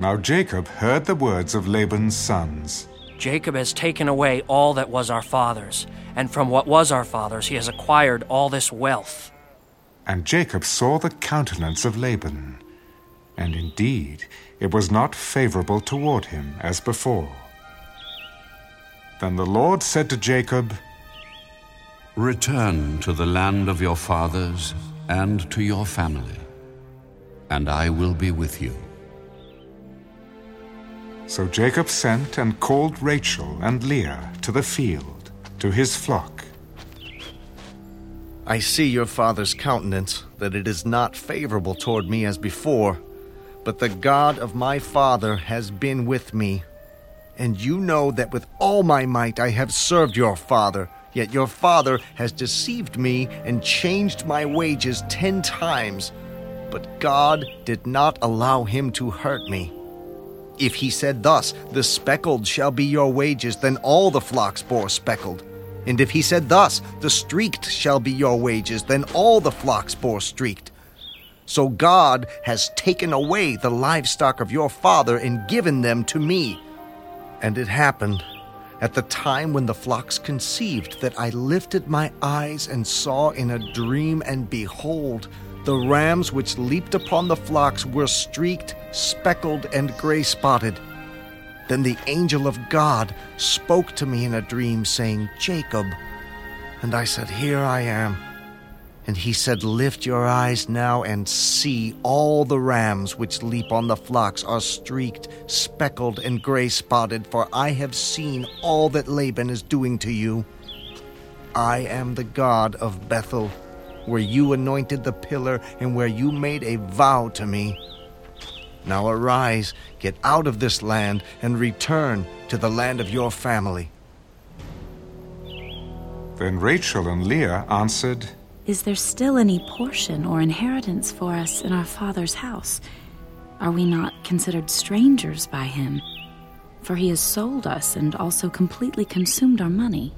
Now Jacob heard the words of Laban's sons. Jacob has taken away all that was our father's, and from what was our father's he has acquired all this wealth. And Jacob saw the countenance of Laban, and indeed it was not favorable toward him as before. Then the Lord said to Jacob, Return to the land of your fathers and to your family, and I will be with you. So Jacob sent and called Rachel and Leah to the field, to his flock. I see your father's countenance, that it is not favorable toward me as before, but the God of my father has been with me. And you know that with all my might I have served your father, yet your father has deceived me and changed my wages ten times. But God did not allow him to hurt me. If he said thus, The speckled shall be your wages, then all the flocks bore speckled. And if he said thus, The streaked shall be your wages, then all the flocks bore streaked. So God has taken away the livestock of your father and given them to me. And it happened at the time when the flocks conceived that I lifted my eyes and saw in a dream, and behold, the rams which leaped upon the flocks were streaked, speckled, and gray spotted. Then the angel of God spoke to me in a dream, saying, Jacob. And I said, Here I am. And he said, Lift your eyes now and see all the rams which leap on the flocks are streaked, speckled, and gray spotted, for I have seen all that Laban is doing to you. I am the God of Bethel where you anointed the pillar and where you made a vow to me. Now arise, get out of this land, and return to the land of your family. Then Rachel and Leah answered, Is there still any portion or inheritance for us in our father's house? Are we not considered strangers by him? For he has sold us and also completely consumed our money.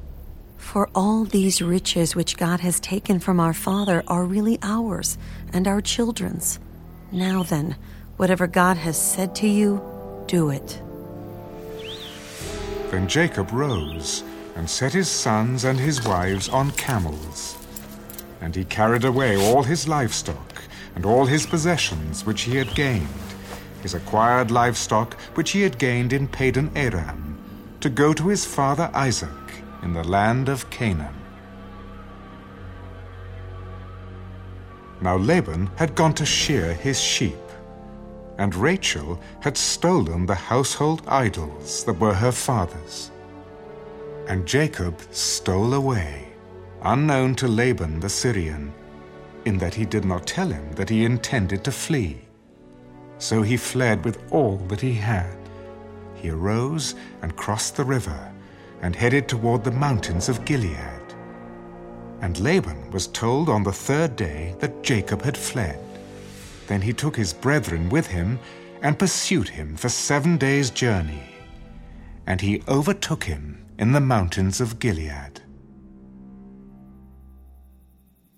For all these riches which God has taken from our father are really ours and our children's. Now then, whatever God has said to you, do it. Then Jacob rose and set his sons and his wives on camels. And he carried away all his livestock and all his possessions which he had gained, his acquired livestock which he had gained in Padan Aram, to go to his father Isaac in the land of Canaan. Now Laban had gone to shear his sheep, and Rachel had stolen the household idols that were her father's. And Jacob stole away, unknown to Laban the Syrian, in that he did not tell him that he intended to flee. So he fled with all that he had. He arose and crossed the river and headed toward the mountains of Gilead. And Laban was told on the third day that Jacob had fled. Then he took his brethren with him and pursued him for seven days' journey. And he overtook him in the mountains of Gilead.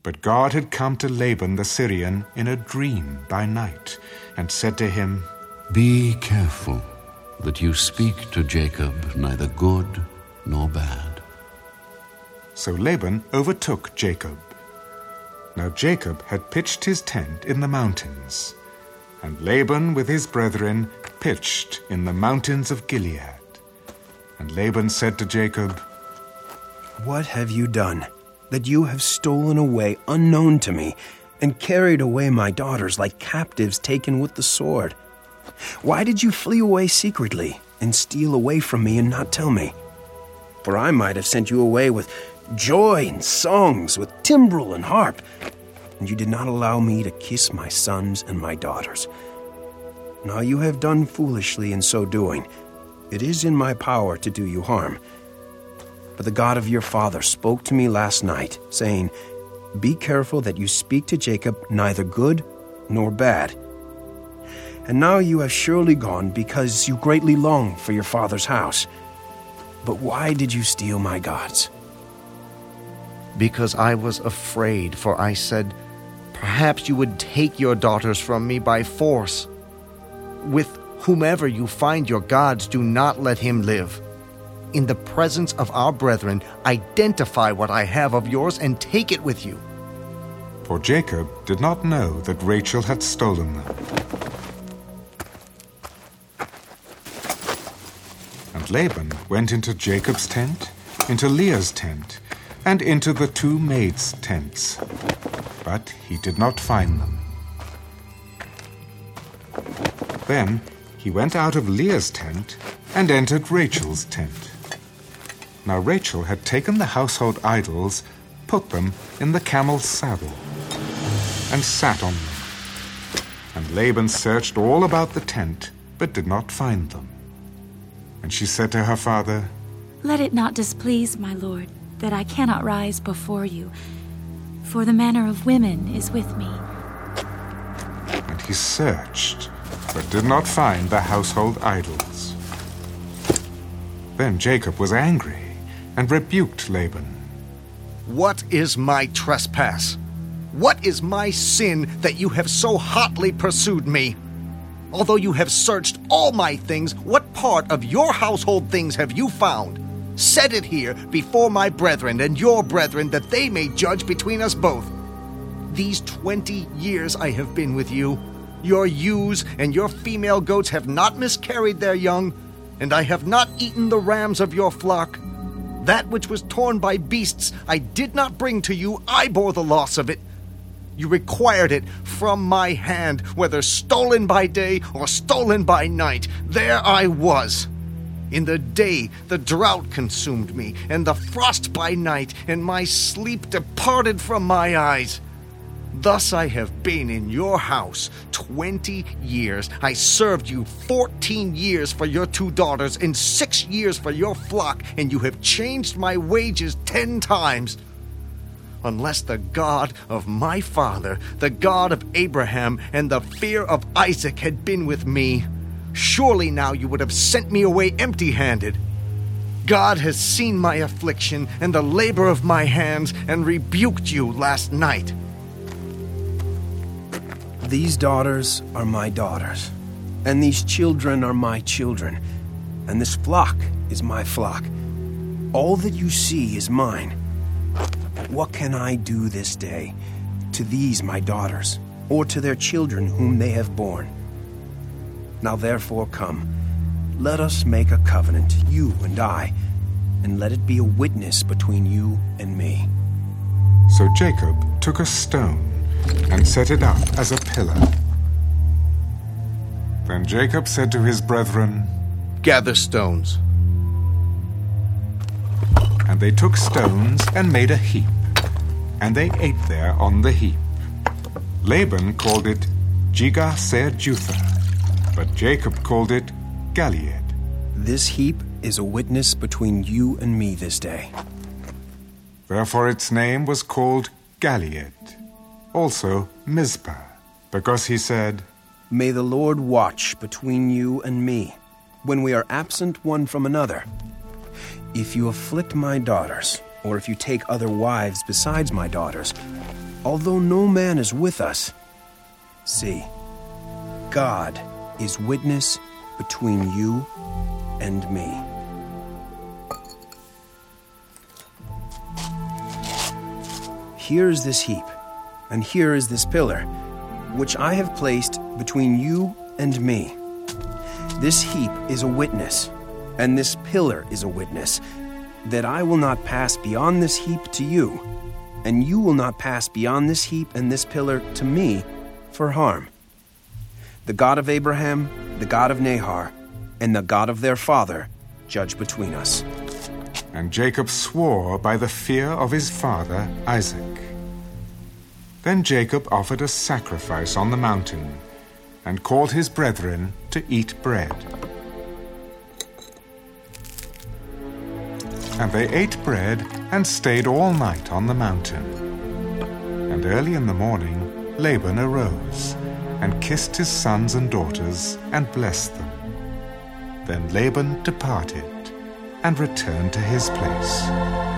But God had come to Laban the Syrian in a dream by night, and said to him, Be careful that you speak to Jacob neither good nor bad. So Laban overtook Jacob. Now Jacob had pitched his tent in the mountains, and Laban with his brethren pitched in the mountains of Gilead. And Laban said to Jacob, What have you done, that you have stolen away unknown to me, and carried away my daughters like captives taken with the sword? Why did you flee away secretly, and steal away from me and not tell me? For I might have sent you away with joy and songs, with timbrel and harp, and you did not allow me to kiss my sons and my daughters. Now you have done foolishly in so doing. It is in my power to do you harm. But the God of your father spoke to me last night, saying, Be careful that you speak to Jacob neither good nor bad. And now you have surely gone because you greatly long for your father's house. But why did you steal my gods? Because I was afraid, for I said, Perhaps you would take your daughters from me by force. With Whomever you find your gods, do not let him live. In the presence of our brethren, identify what I have of yours and take it with you. For Jacob did not know that Rachel had stolen them. Laban went into Jacob's tent, into Leah's tent, and into the two maids' tents. But he did not find them. Then he went out of Leah's tent and entered Rachel's tent. Now Rachel had taken the household idols, put them in the camel's saddle, and sat on them. And Laban searched all about the tent, but did not find them. And she said to her father, Let it not displease my lord that I cannot rise before you, for the manner of women is with me. And he searched, but did not find the household idols. Then Jacob was angry and rebuked Laban. What is my trespass? What is my sin that you have so hotly pursued me? Although you have searched all my things, what part of your household things have you found? Set it here before my brethren and your brethren, that they may judge between us both. These twenty years I have been with you. Your ewes and your female goats have not miscarried their young, and I have not eaten the rams of your flock. That which was torn by beasts I did not bring to you, I bore the loss of it. You required it from my hand, whether stolen by day or stolen by night. There I was. In the day the drought consumed me, and the frost by night, and my sleep departed from my eyes. Thus I have been in your house twenty years. I served you fourteen years for your two daughters, and six years for your flock, and you have changed my wages ten times. Unless the God of my father, the God of Abraham, and the fear of Isaac had been with me, surely now you would have sent me away empty handed. God has seen my affliction and the labor of my hands, and rebuked you last night. These daughters are my daughters, and these children are my children, and this flock is my flock. All that you see is mine. What can I do this day to these my daughters, or to their children whom they have borne? Now therefore come, let us make a covenant, you and I, and let it be a witness between you and me. So Jacob took a stone and set it up as a pillar. Then Jacob said to his brethren, Gather stones. And they took stones and made a heap, and they ate there on the heap. Laban called it Jegar Sahadutha, but Jacob called it Galeed. This heap is a witness between you and me this day. Therefore its name was called Galeed, also Mizpah, because he said, May the Lord watch between you and me, when we are absent one from another. If you afflict my daughters, or if you take other wives besides my daughters, although no man is with us, see, God is witness between you and me. Here is this heap, and here is this pillar, which I have placed between you and me. This heap is a witness, and this pillar is a witness, that I will not pass beyond this heap to you, and you will not pass beyond this heap and this pillar to me for harm. The God of Abraham, the God of Nahor, and the God of their father judge between us. And Jacob swore by the fear of his father Isaac. Then Jacob offered a sacrifice on the mountain, and called his brethren to eat bread. And they ate bread and stayed all night on the mountain. And early in the morning Laban arose, and kissed his sons and daughters, and blessed them. Then Laban departed, and returned to his place.